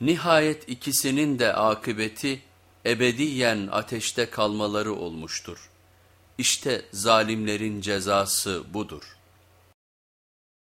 Nihayet ikisinin de akıbeti ebediyen ateşte kalmaları olmuştur. İşte zalimlerin cezası budur.